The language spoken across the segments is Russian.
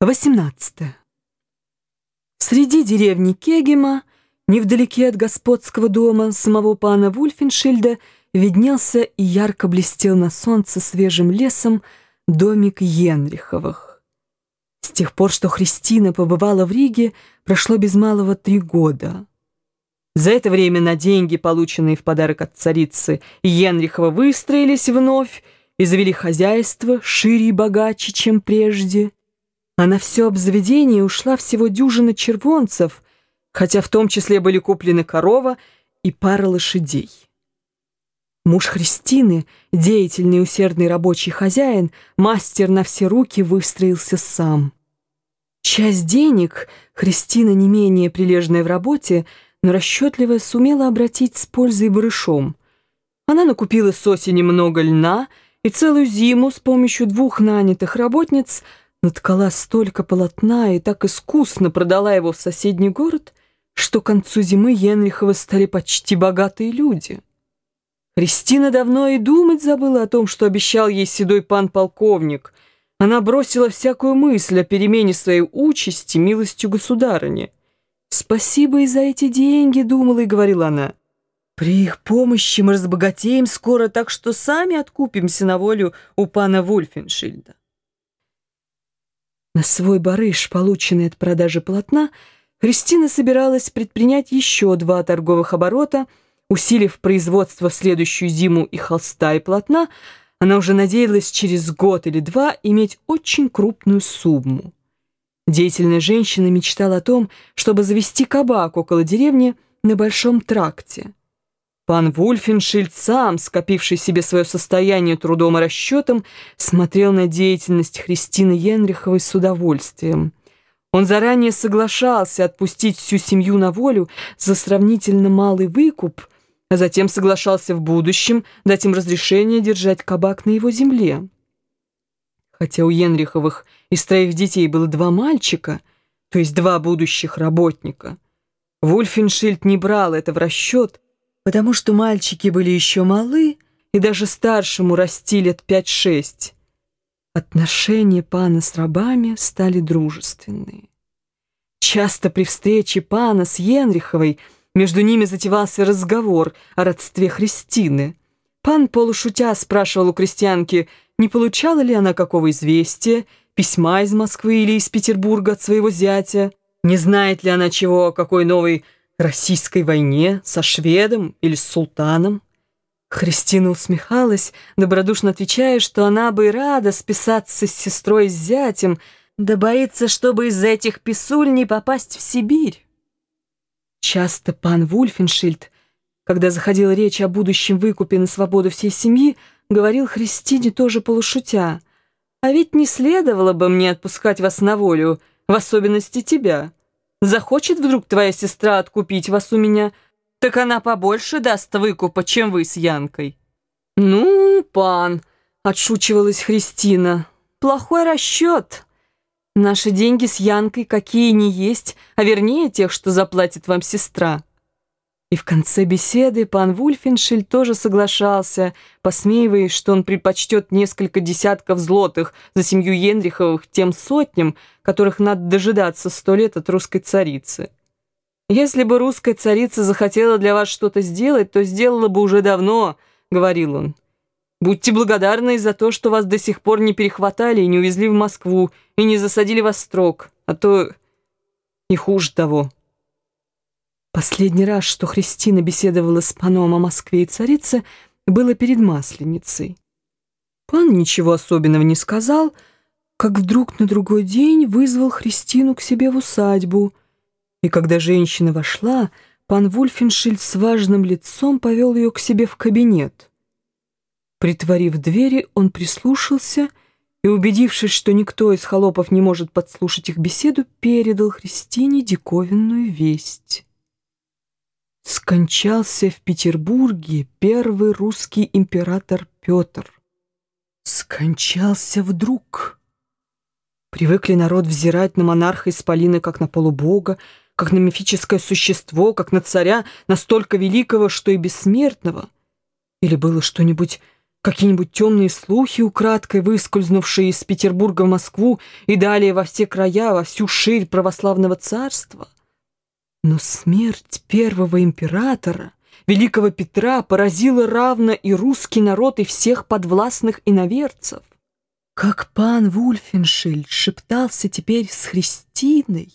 18. Среди деревни Кегема, невдалеке от господского дома самого пана Вульфеншильда, виднелся и ярко блестел на солнце свежим лесом домик Йенриховых. С тех пор, что Христина побывала в Риге, прошло без малого три года. За это время на деньги, полученные в подарок от царицы, Йенрихова выстроились вновь и завели хозяйство шире и богаче, чем прежде – а на все обзаведение ушла всего дюжина червонцев, хотя в том числе были куплены корова и пара лошадей. Муж Христины, деятельный усердный рабочий хозяин, мастер на все руки, выстроился сам. Часть денег Христина, не менее прилежная в работе, но расчетливая, сумела обратить с пользой барышом. Она накупила с осени много льна и целую зиму с помощью двух нанятых работниц – наткала столько полотна и так искусно продала его в соседний город, что к концу зимы Енриховы стали почти богатые люди. Кристина давно и думать забыла о том, что обещал ей седой пан-полковник. Она бросила всякую мысль о перемене своей участи милостью государыни. «Спасибо и за эти деньги», — думала и говорила она. «При их помощи мы разбогатеем скоро, так что сами откупимся на волю у пана Вульфеншильда». На свой барыш, полученный от продажи полотна, Кристина собиралась предпринять еще два торговых оборота, усилив производство в следующую зиму и холста, и полотна, она уже надеялась через год или два иметь очень крупную сумму. Деятельная женщина мечтала о том, чтобы завести кабак около деревни на Большом тракте. Пан Вульфеншильд сам, скопивший себе свое состояние трудом и расчетом, смотрел на деятельность Христины Енриховой с удовольствием. Он заранее соглашался отпустить всю семью на волю за сравнительно малый выкуп, а затем соглашался в будущем дать им разрешение держать кабак на его земле. Хотя у Енриховых из троих детей было два мальчика, то есть два будущих работника, Вульфеншильд не брал это в расчет, потому что мальчики были еще малы, и даже старшему расти лет пять-шесть. Отношения пана с рабами стали дружественные. Часто при встрече пана с Енриховой между ними затевался разговор о родстве Христины. Пан полушутя спрашивал у крестьянки, не получала ли она какого известия, письма из Москвы или из Петербурга от своего зятя, не знает ли она чего о какой новой российской войне со шведом или с султаном. Христина усмехалась, добродушно отвечая, что она бы рада списаться с сестрой и с зятем, да боится, чтобы из-за этих писуль не попасть в Сибирь. Часто пан Вульфеншильд, когда заходила речь о будущем выкупе на свободу всей семьи, говорил Христине тоже полушутя, «А ведь не следовало бы мне отпускать вас на волю, в особенности тебя». Захочет вдруг твоя сестра откупить вас у меня, так она побольше даст выкупа, чем вы с Янкой». «Ну, пан», — отшучивалась Христина, — «плохой расчет. Наши деньги с Янкой какие ни есть, а вернее тех, что заплатит вам сестра». И в конце беседы пан Вульфеншель тоже соглашался, посмеиваясь, что он предпочтет несколько десятков злотых за семью Енриховых тем сотням, которых надо дожидаться сто лет от русской царицы. «Если бы русская царица захотела для вас что-то сделать, то сделала бы уже давно», — говорил он. «Будьте благодарны за то, что вас до сих пор не перехватали и не увезли в Москву, и не засадили во строк, а то и хуже того». Последний раз, что Христина беседовала с паном о Москве и царице, было перед Масленицей. Пан ничего особенного не сказал, как вдруг на другой день вызвал Христину к себе в усадьбу. И когда женщина вошла, пан Вульфеншильд с важным лицом повел ее к себе в кабинет. Притворив двери, он прислушался и, убедившись, что никто из холопов не может подслушать их беседу, передал Христине диковинную весть. Скончался в Петербурге первый русский император Петр. Скончался вдруг. Привыкли народ взирать на монарха Исполина как на полубога, как на мифическое существо, как на царя, настолько великого, что и бессмертного. Или было что-нибудь какие-нибудь темные слухи, украдкой выскользнувшие из Петербурга в Москву и далее во все края, во всю ширь православного царства. Но смерть первого императора, великого Петра, поразила равно и русский народ, и всех подвластных иноверцев. Как пан Вульфеншильд шептался теперь с Христиной,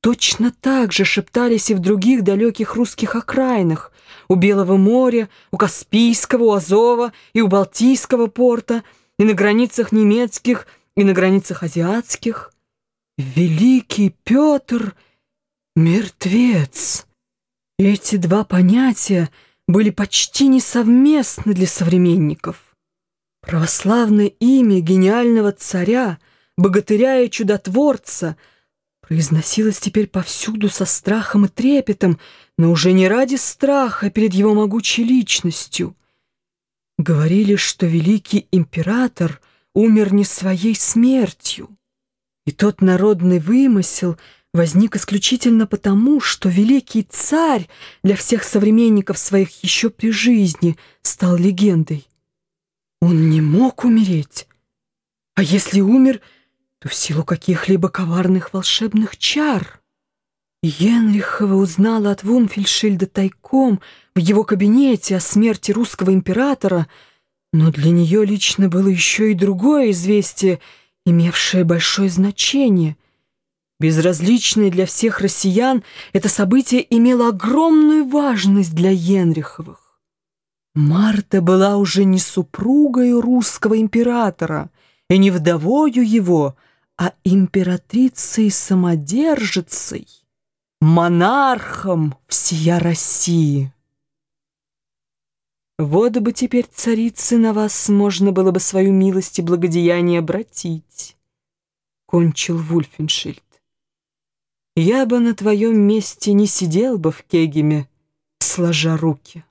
точно так же шептались и в других далеких русских окраинах, у Белого моря, у Каспийского, у Азова и у Балтийского порта, и на границах немецких, и на границах азиатских. Великий Петр — мертвец. Эти два понятия были почти несовместны для современников. Православное имя гениального царя, богатыря и чудотворца — произносилось теперь повсюду со страхом и трепетом, но уже не ради страха перед его могучей личностью. Говорили, что великий император умер не своей смертью. И тот народный вымысел возник исключительно потому, что великий царь для всех современников своих еще при жизни стал легендой. Он не мог умереть. А если умер, то в силу каких-либо коварных волшебных чар. Генрихова узнала от Вунфельшильда тайком в его кабинете о смерти русского императора, но для нее лично было еще и другое известие, имевшее большое значение. Безразличное для всех россиян, это событие имело огромную важность для Генриховых. Марта была уже не супругой русского императора и не вдовою его, а императрицей-самодержицей монархом всея России. Вот бы теперь, царицы, на вас можно было бы свою милость и благодеяние обратить, кончил Вульфеншильд. Я бы на твоем месте не сидел бы в Кегеме, сложа руки.